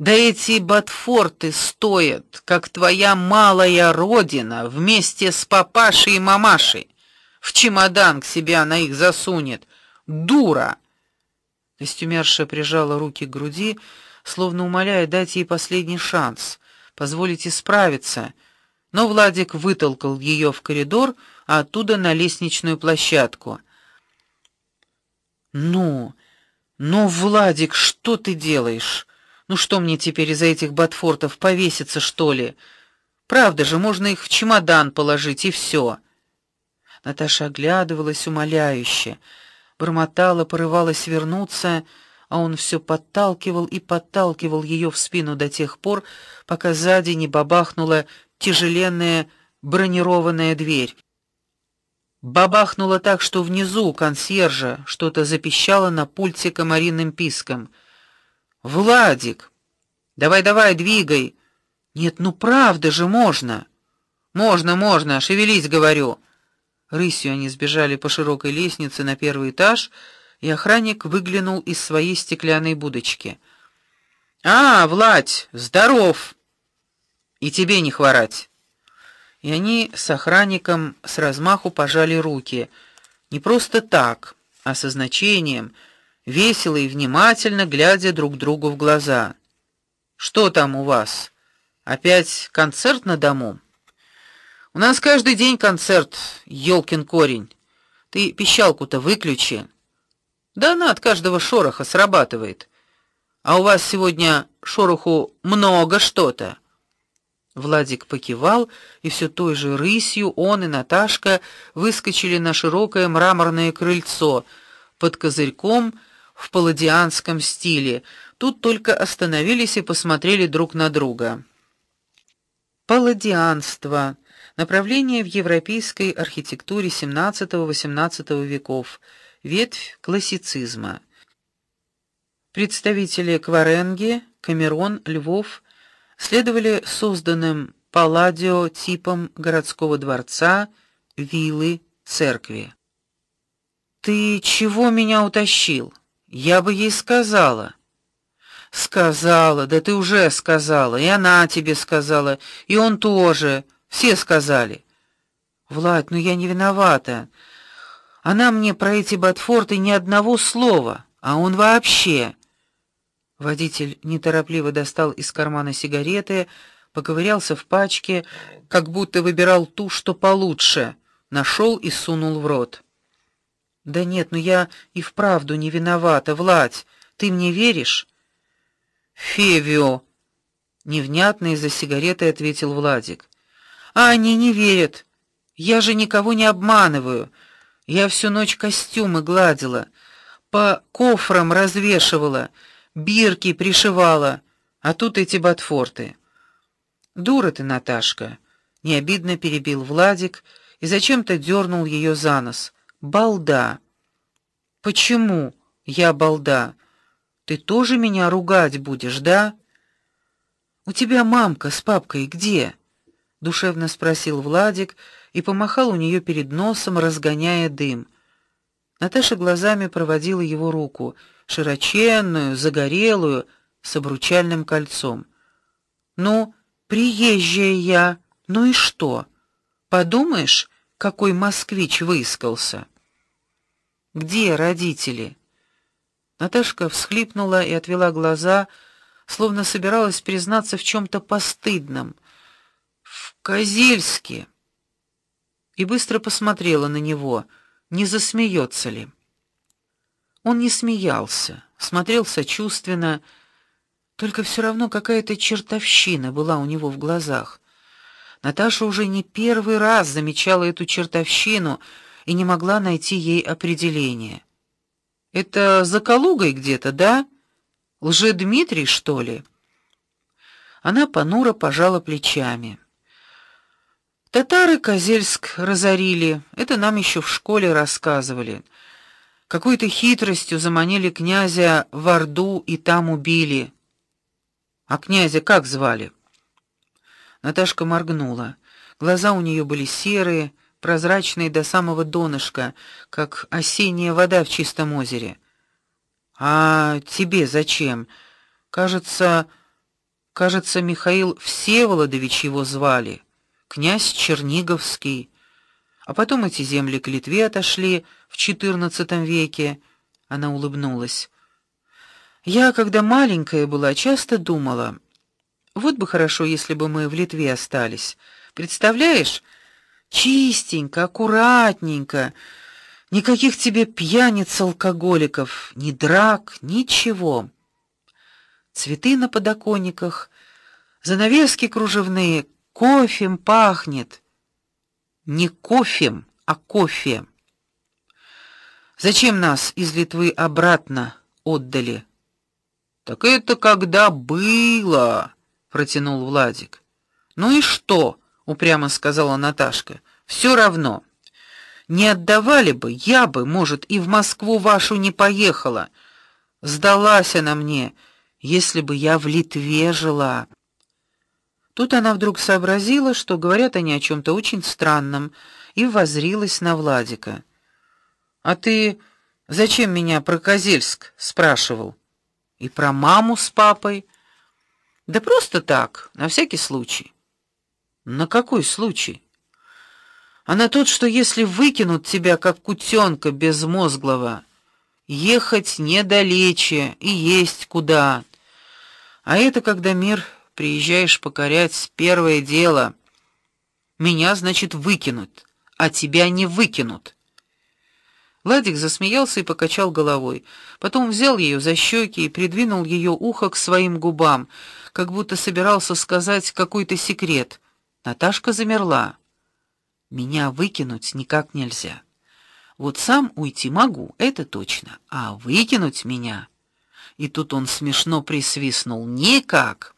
Да эти ботфорты стоят, как твоя малая родина вместе с папашей и мамашей. В чемодан к себе она их засунет. Дура. Костюмерша прижала руки к груди, словно умоляя дать ей последний шанс, позволить исправиться. Но Владик вытолкал ее в коридор, а оттуда на лестничную площадку. Ну, ну, Владик, что ты делаешь? Ну что мне теперь из-за этих ботфортов повеситься, что ли? Правда же, можно их в чемодан положить и все. Наташа оглядывалась умоляюще, бормотала, порывалась вернуться, а он все подталкивал и подталкивал ее в спину до тех пор, пока сзади не бабахнула тяжеленная бронированная дверь. Бабахнуло так, что внизу у консьержа что-то запищало на пульте комариным писком. Владик, давай-давай, двигай. Нет, ну правда же можно. Можно, можно, шевелись, говорю. Рысью они сбежали по широкой лестнице на первый этаж, и охранник выглянул из своей стеклянной будочки. А, Владь, здоров. И тебе не хворать и они с охранником с размаху пожали руки, не просто так, а со значением, весело и внимательно глядя друг другу в глаза. Что там у вас? Опять концерт на дому? У нас каждый день концерт, ёлкин корень. Ты пищалку-то выключи. Да она от каждого шороха срабатывает. А у вас сегодня шороху много что-то. Владик покивал, и все той же рысью он и Наташка выскочили на широкое мраморное крыльцо под козырьком в палладианском стиле. Тут только остановились и посмотрели друг на друга. Палладианство направление в европейской архитектуре XVII-XVIII веков, ветвь классицизма. Представители Кваренги, Камерон, Львов следовали созданным палладио типам городского дворца, виллы, церкви. Ты чего меня утащил? Я бы ей сказала. Сказала, да ты уже сказала, и она тебе сказала, и он тоже, все сказали. Влад, ну я не виновата. Она мне про эти ботфорты ни одного слова, а он вообще Водитель неторопливо достал из кармана сигареты, поковырялся в пачке, как будто выбирал ту, что получше, нашел и сунул в рот. Да нет, ну я и вправду не виновата, Владь. Ты мне веришь? Февио невнятно из-за сигареты ответил Владик. А они не верят. Я же никого не обманываю. Я всю ночь костюмы гладила, по кофрам развешивала бирки пришивала, а тут эти ботфорты. Дура ты, Наташка, не обидно перебил Владик и зачем-то дернул ее за нос. Балда. Почему я балда? Ты тоже меня ругать будешь, да? У тебя мамка с папкой где? душевно спросил Владик и помахал у нее перед носом, разгоняя дым. Наташа глазами проводила его руку широченную, загорелую, с обручальным кольцом. Ну, приезжая я. Ну и что? Подумаешь, какой москвич выискался. Где родители? Наташка всхлипнула и отвела глаза, словно собиралась признаться в чем то постыдном. В Козельске. И быстро посмотрела на него, не засмеется ли. Он не смеялся, смотрел сочувственно, только все равно какая-то чертовщина была у него в глазах. Наташа уже не первый раз замечала эту чертовщину и не могла найти ей определения. Это за Калугой где-то, да? Лже Дмитрий, что ли? Она понуро пожала плечами. Татары Козельск разорили, это нам еще в школе рассказывали. Какой-то хитростью заманили князя в Орду и там убили. А князя как звали? Наташка моргнула. Глаза у нее были серые, прозрачные до самого донышка, как осенняя вода в чистом озере. А тебе зачем? Кажется, Кажется, Михаил Всеволодович его звали, князь Черниговский. А потом эти земли к Литве отошли в XIV веке. Она улыбнулась. Я, когда маленькая была, часто думала: вот бы хорошо, если бы мы в Литве остались. Представляешь? Чистенько, аккуратненько. Никаких тебе пьяниц, алкоголиков, ни драк, ничего. Цветы на подоконниках, занавески кружевные, кофем пахнет. Не кофем, а кофе. Зачем нас из Литвы обратно отдали? Так это когда было, протянул Владик. Ну и что? Упрямо сказала Наташка. Все равно. Не отдавали бы, я бы, может, и в Москву вашу не поехала. Сдалась она мне, если бы я в Литве жила. Тут она вдруг сообразила, что говорят они о чем то очень странном, и воззрилась на Владика. А ты зачем меня про Козельск спрашивал? И про маму с папой? Да просто так, на всякий случай. На какой случай? а на тот, что если выкинут тебя как кутенка безмозглого, ехать недалече и есть куда. А это когда мир приезжаешь покорять, первое дело. Меня, значит, выкинут, а тебя не выкинут. Владик засмеялся и покачал головой. Потом взял ее за щеки и придвинул ее ухо к своим губам, как будто собирался сказать какой-то секрет. Наташка замерла. Меня выкинуть никак нельзя. Вот сам уйти могу, это точно, а выкинуть меня. И тут он смешно присвистнул. Никак.